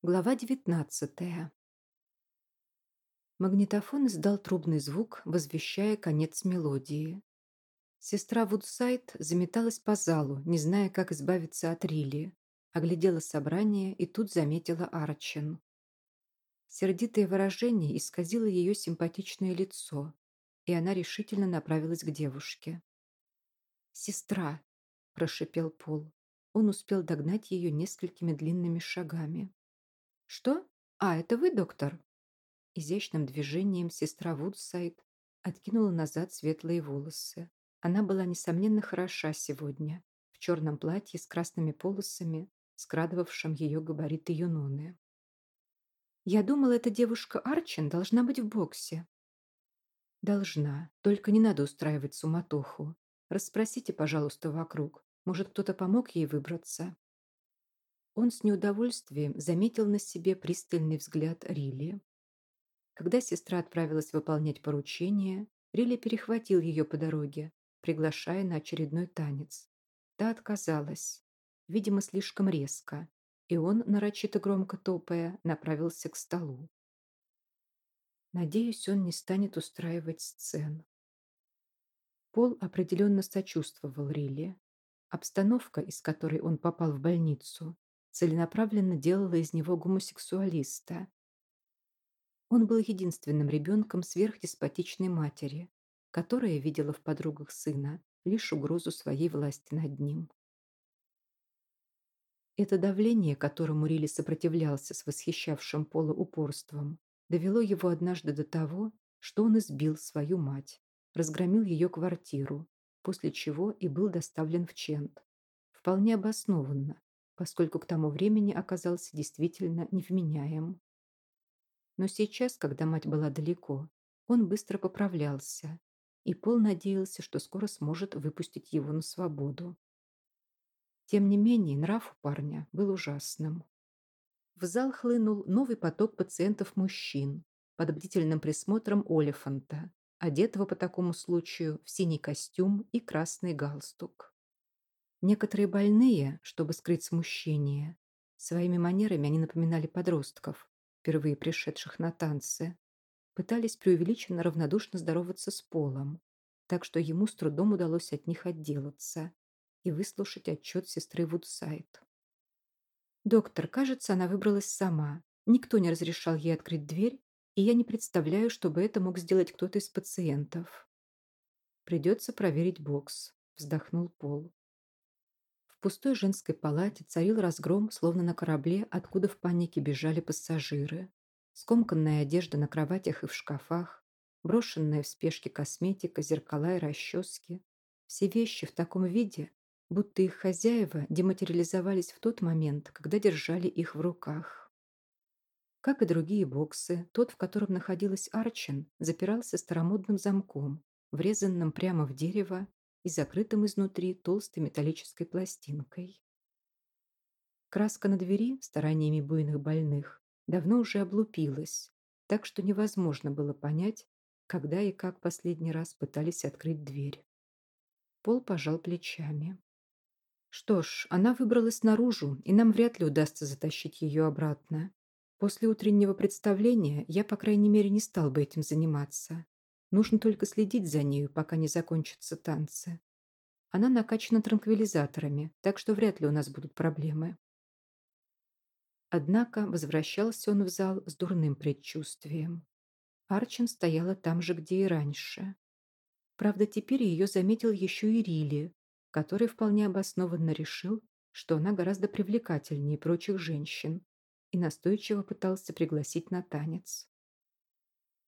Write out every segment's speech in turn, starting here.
Глава 19 Магнитофон издал трубный звук, возвещая конец мелодии. Сестра Вудсайд заметалась по залу, не зная, как избавиться от Рилли. Оглядела собрание и тут заметила Арчин. Сердитое выражение исказило ее симпатичное лицо, и она решительно направилась к девушке. «Сестра!» – прошипел Пол. Он успел догнать ее несколькими длинными шагами. «Что? А, это вы, доктор?» Изящным движением сестра Вудсайд откинула назад светлые волосы. Она была, несомненно, хороша сегодня, в черном платье с красными полосами, скрадывавшим ее габариты юноны. «Я думала, эта девушка Арчин должна быть в боксе». «Должна, только не надо устраивать суматоху. Расспросите, пожалуйста, вокруг. Может, кто-то помог ей выбраться?» Он с неудовольствием заметил на себе пристальный взгляд Рилли. Когда сестра отправилась выполнять поручение, Рилли перехватил ее по дороге, приглашая на очередной танец. Та отказалась, видимо, слишком резко, и он, нарочито громко топая, направился к столу. Надеюсь, он не станет устраивать сцен. Пол определенно сочувствовал Рилли. Обстановка, из которой он попал в больницу, целенаправленно делала из него гомосексуалиста. Он был единственным ребенком сверхдеспотичной матери, которая видела в подругах сына лишь угрозу своей власти над ним. Это давление, которому Рилли сопротивлялся с восхищавшим Пола упорством, довело его однажды до того, что он избил свою мать, разгромил ее квартиру, после чего и был доставлен в Чент. Вполне обоснованно, поскольку к тому времени оказался действительно невменяем. Но сейчас, когда мать была далеко, он быстро поправлялся, и Пол надеялся, что скоро сможет выпустить его на свободу. Тем не менее, нрав у парня был ужасным. В зал хлынул новый поток пациентов-мужчин под бдительным присмотром Олефанта, одетого по такому случаю в синий костюм и красный галстук. Некоторые больные, чтобы скрыть смущение, своими манерами они напоминали подростков, впервые пришедших на танцы, пытались преувеличенно равнодушно здороваться с Полом, так что ему с трудом удалось от них отделаться и выслушать отчет сестры Вудсайд. «Доктор, кажется, она выбралась сама. Никто не разрешал ей открыть дверь, и я не представляю, чтобы это мог сделать кто-то из пациентов». «Придется проверить бокс», — вздохнул Пол. В пустой женской палате царил разгром, словно на корабле, откуда в панике бежали пассажиры. Скомканная одежда на кроватях и в шкафах, брошенная в спешке косметика, зеркала и расчески. Все вещи в таком виде, будто их хозяева дематериализовались в тот момент, когда держали их в руках. Как и другие боксы, тот, в котором находилась Арчин, запирался старомодным замком, врезанным прямо в дерево и закрытым изнутри толстой металлической пластинкой. Краска на двери стараниями буйных больных давно уже облупилась, так что невозможно было понять, когда и как последний раз пытались открыть дверь. Пол пожал плечами. Что ж, она выбралась наружу, и нам вряд ли удастся затащить ее обратно. После утреннего представления я, по крайней мере, не стал бы этим заниматься. Нужно только следить за нею, пока не закончатся танцы. Она накачана транквилизаторами, так что вряд ли у нас будут проблемы. Однако возвращался он в зал с дурным предчувствием. Арчин стояла там же, где и раньше. Правда, теперь ее заметил еще и Рилли, который вполне обоснованно решил, что она гораздо привлекательнее прочих женщин, и настойчиво пытался пригласить на танец.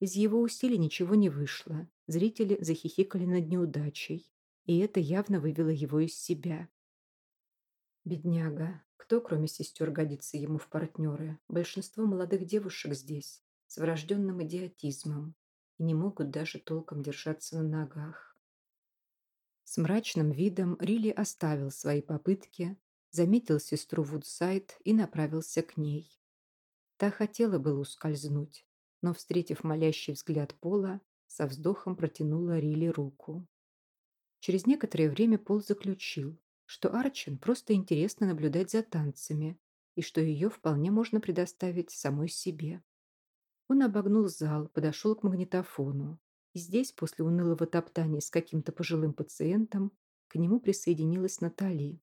Из его усилий ничего не вышло. Зрители захихикали над неудачей, и это явно вывело его из себя. Бедняга. Кто, кроме сестер, годится ему в партнеры? Большинство молодых девушек здесь с врожденным идиотизмом и не могут даже толком держаться на ногах. С мрачным видом Рилли оставил свои попытки, заметил сестру Вудсайд и направился к ней. Та хотела было ускользнуть, но, встретив молящий взгляд Пола, со вздохом протянула Рилли руку. Через некоторое время Пол заключил, что Арчин просто интересно наблюдать за танцами и что ее вполне можно предоставить самой себе. Он обогнул зал, подошел к магнитофону. И здесь, после унылого топтания с каким-то пожилым пациентом, к нему присоединилась Натали.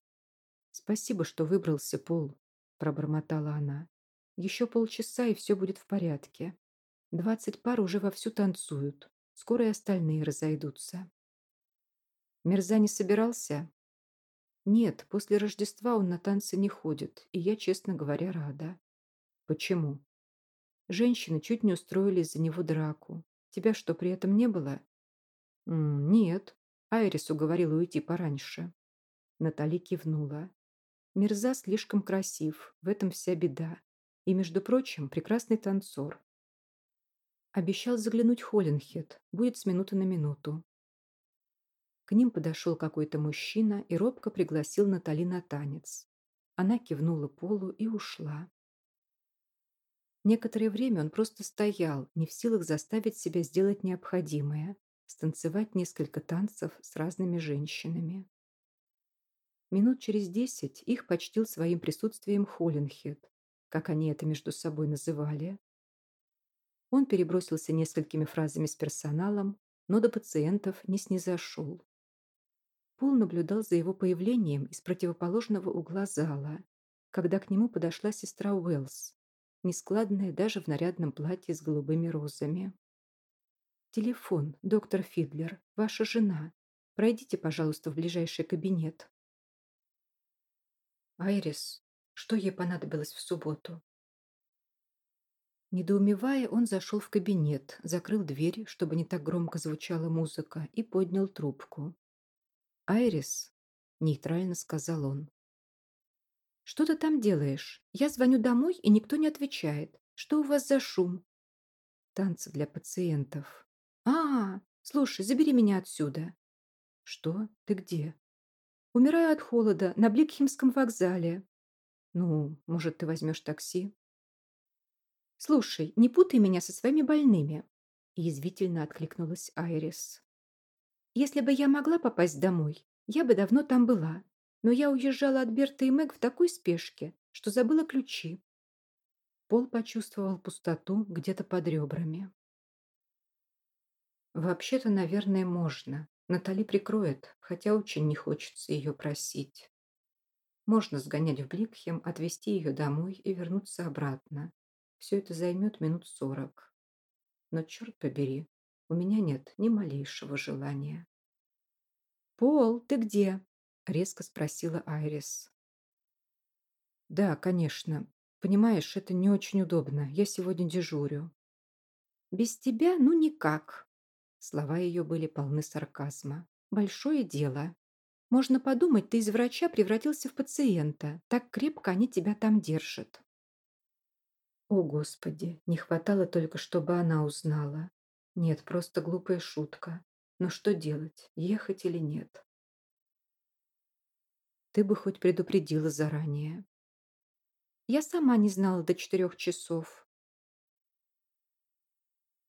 «Спасибо, что выбрался, Пол», – пробормотала она. «Еще полчаса, и все будет в порядке. Двадцать пар уже вовсю танцуют. Скоро и остальные разойдутся». Мерза не собирался? Нет, после Рождества он на танцы не ходит, и я, честно говоря, рада. Почему? Женщины чуть не устроили из-за него драку. Тебя что, при этом не было? М -м, нет. Айрис уговорила уйти пораньше. Натали кивнула. Мирза слишком красив, в этом вся беда. И, между прочим, прекрасный танцор. Обещал заглянуть Холленхед, будет с минуты на минуту. К ним подошел какой-то мужчина и робко пригласил Натали на танец. Она кивнула Полу и ушла. Некоторое время он просто стоял, не в силах заставить себя сделать необходимое – станцевать несколько танцев с разными женщинами. Минут через десять их почтил своим присутствием Холленхед, как они это между собой называли. Он перебросился несколькими фразами с персоналом, но до пациентов не снизошел. Пол наблюдал за его появлением из противоположного угла зала, когда к нему подошла сестра Уэллс, нескладная даже в нарядном платье с голубыми розами. «Телефон, доктор Фидлер, ваша жена. Пройдите, пожалуйста, в ближайший кабинет». «Айрис, что ей понадобилось в субботу?» Недоумевая, он зашел в кабинет, закрыл дверь, чтобы не так громко звучала музыка, и поднял трубку. «Айрис», — нейтрально сказал он. «Что ты там делаешь? Я звоню домой, и никто не отвечает. Что у вас за шум?» «Танцы для пациентов». «А, слушай, забери меня отсюда». «Что? Ты где?» «Умираю от холода на Бликхемском вокзале». «Ну, может, ты возьмешь такси?» «Слушай, не путай меня со своими больными», — язвительно откликнулась Айрис. Если бы я могла попасть домой, я бы давно там была. Но я уезжала от Берта и Мэг в такой спешке, что забыла ключи. Пол почувствовал пустоту где-то под ребрами. Вообще-то, наверное, можно. Натали прикроет, хотя очень не хочется ее просить. Можно сгонять в Бликхем, отвезти ее домой и вернуться обратно. Все это займет минут сорок. Но черт побери, у меня нет ни малейшего желания. «Пол, ты где?» — резко спросила Айрис. «Да, конечно. Понимаешь, это не очень удобно. Я сегодня дежурю». «Без тебя ну никак». Слова ее были полны сарказма. «Большое дело. Можно подумать, ты из врача превратился в пациента. Так крепко они тебя там держат». О, Господи, не хватало только, чтобы она узнала. Нет, просто глупая шутка. Но что делать, ехать или нет? Ты бы хоть предупредила заранее. Я сама не знала до четырех часов.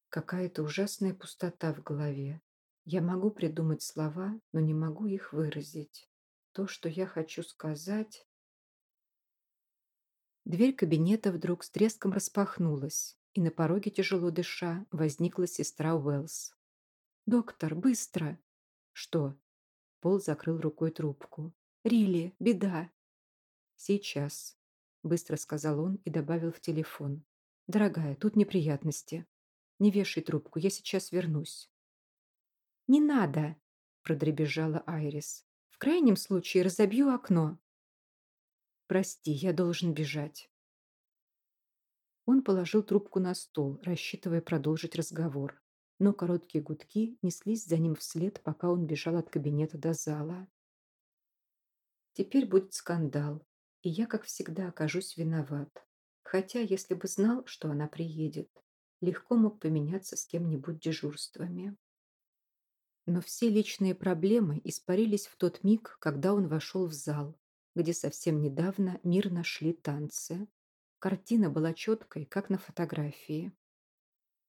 Какая-то ужасная пустота в голове. Я могу придумать слова, но не могу их выразить. То, что я хочу сказать... Дверь кабинета вдруг с треском распахнулась, и на пороге, тяжело дыша, возникла сестра Уэллс. «Доктор, быстро!» «Что?» Пол закрыл рукой трубку. «Рилли, беда!» «Сейчас», — быстро сказал он и добавил в телефон. «Дорогая, тут неприятности. Не вешай трубку, я сейчас вернусь». «Не надо!» — продребезжала Айрис. «В крайнем случае разобью окно». «Прости, я должен бежать». Он положил трубку на стол, рассчитывая продолжить разговор. Но короткие гудки неслись за ним вслед, пока он бежал от кабинета до зала. Теперь будет скандал, и я, как всегда, окажусь виноват. Хотя, если бы знал, что она приедет, легко мог поменяться с кем-нибудь дежурствами. Но все личные проблемы испарились в тот миг, когда он вошел в зал, где совсем недавно мирно шли танцы. Картина была четкой, как на фотографии.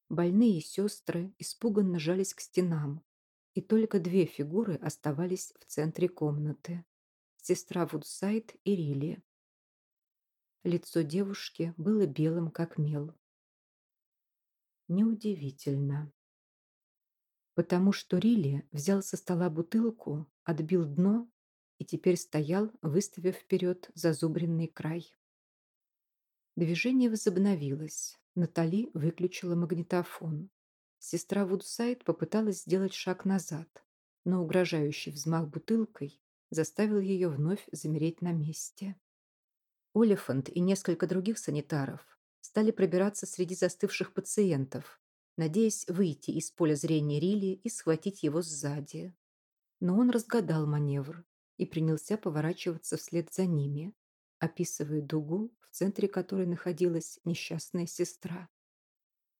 Больные сестры испуганно жались к стенам, и только две фигуры оставались в центре комнаты. Сестра Вудсайд и Рилли. Лицо девушки было белым, как мел. Неудивительно. Потому что Рилли взял со стола бутылку, отбил дно и теперь стоял, выставив вперед зазубренный край. Движение возобновилось. Натали выключила магнитофон. Сестра Вудсайд попыталась сделать шаг назад, но угрожающий взмах бутылкой заставил ее вновь замереть на месте. Олифант и несколько других санитаров стали пробираться среди застывших пациентов, надеясь выйти из поля зрения Рилли и схватить его сзади. Но он разгадал маневр и принялся поворачиваться вслед за ними, описывая дугу, в центре которой находилась несчастная сестра.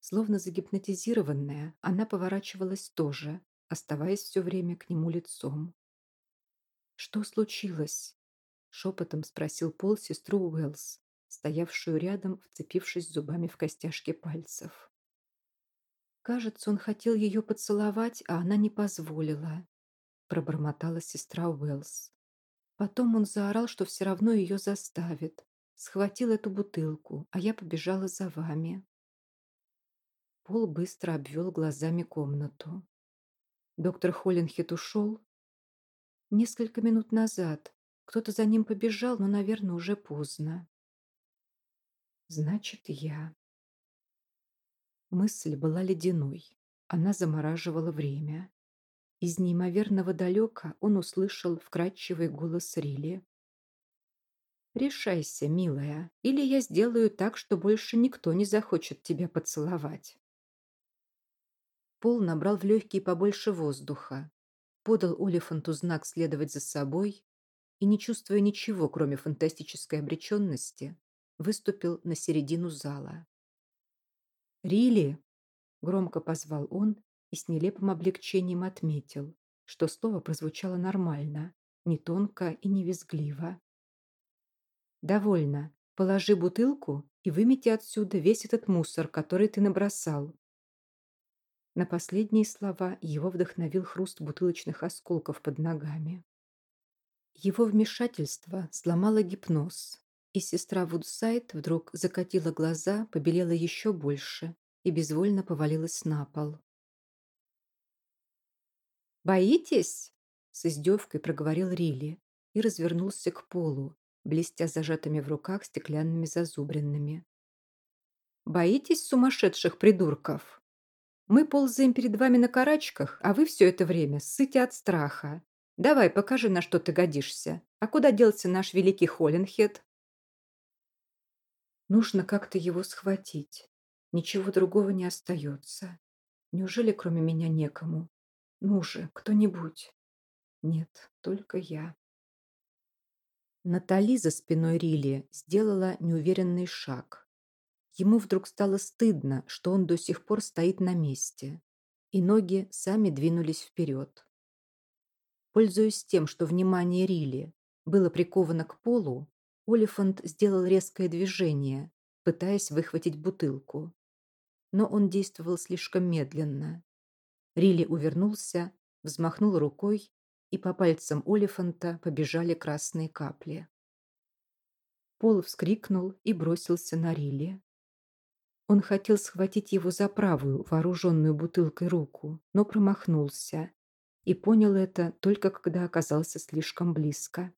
Словно загипнотизированная, она поворачивалась тоже, оставаясь все время к нему лицом. «Что случилось?» — шепотом спросил Пол сестру Уэллс, стоявшую рядом, вцепившись зубами в костяшки пальцев. «Кажется, он хотел ее поцеловать, а она не позволила», — пробормотала сестра Уэллс. Потом он заорал, что все равно ее заставит. Схватил эту бутылку, а я побежала за вами. Пол быстро обвел глазами комнату. Доктор Холлинхед ушел. Несколько минут назад. Кто-то за ним побежал, но, наверное, уже поздно. Значит, я. Мысль была ледяной. Она замораживала время. Из неимоверного далека он услышал вкрадчивый голос Рили. «Решайся, милая, или я сделаю так, что больше никто не захочет тебя поцеловать». Пол набрал в легкие побольше воздуха, подал Олифанту знак следовать за собой и, не чувствуя ничего, кроме фантастической обреченности, выступил на середину зала. «Рили!» – громко позвал он и с нелепым облегчением отметил, что слово прозвучало нормально, не тонко и не визгливо. «Довольно. Положи бутылку и вымети отсюда весь этот мусор, который ты набросал. На последние слова его вдохновил хруст бутылочных осколков под ногами. Его вмешательство сломало гипноз, и сестра Вудсайд вдруг закатила глаза, побелела еще больше и безвольно повалилась на пол. «Боитесь?» — с издевкой проговорил Рилли и развернулся к полу, блестя зажатыми в руках стеклянными зазубринами. «Боитесь сумасшедших придурков?» Мы ползаем перед вами на карачках, а вы все это время ссыте от страха. Давай, покажи, на что ты годишься. А куда делся наш великий Холленхед? Нужно как-то его схватить. Ничего другого не остается. Неужели кроме меня некому? Ну же, кто-нибудь. Нет, только я. Натали за спиной Рили сделала неуверенный шаг. Ему вдруг стало стыдно, что он до сих пор стоит на месте, и ноги сами двинулись вперед. Пользуясь тем, что внимание Рили было приковано к полу, Олифант сделал резкое движение, пытаясь выхватить бутылку. Но он действовал слишком медленно. Рили увернулся, взмахнул рукой, и по пальцам Олифанта побежали красные капли. Пол вскрикнул и бросился на Рили. Он хотел схватить его за правую, вооруженную бутылкой руку, но промахнулся. И понял это только когда оказался слишком близко.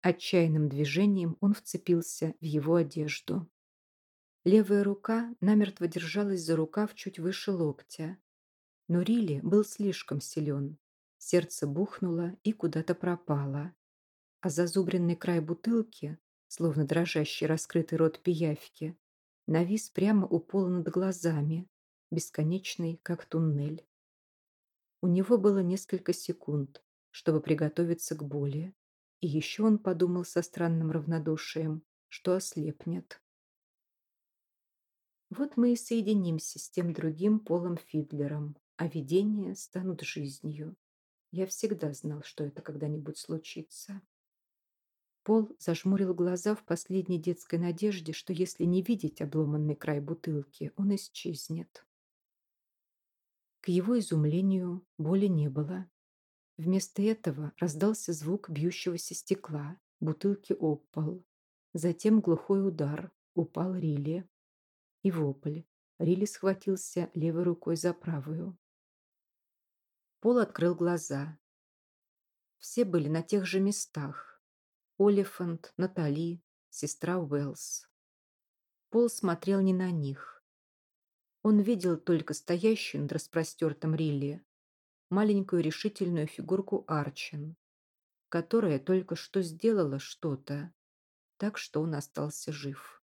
Отчаянным движением он вцепился в его одежду. Левая рука намертво держалась за рукав чуть выше локтя. Но Рилли был слишком силен. Сердце бухнуло и куда-то пропало. А зазубренный край бутылки, словно дрожащий раскрытый рот пиявки, навис прямо у пола над глазами, бесконечный, как туннель. У него было несколько секунд, чтобы приготовиться к боли, и еще он подумал со странным равнодушием, что ослепнет. Вот мы и соединимся с тем другим Полом Фидлером, а видения станут жизнью. Я всегда знал, что это когда-нибудь случится. Пол зажмурил глаза в последней детской надежде, что если не видеть обломанный край бутылки, он исчезнет. К его изумлению боли не было. Вместо этого раздался звук бьющегося стекла, бутылки об. Затем глухой удар. Упал Рилли. И вопль. Рилли схватился левой рукой за правую. Пол открыл глаза. Все были на тех же местах. Олифант, Натали, сестра Уэллс. Пол смотрел не на них. Он видел только стоящую над распростертым Рилли, маленькую решительную фигурку Арчин, которая только что сделала что-то, так что он остался жив.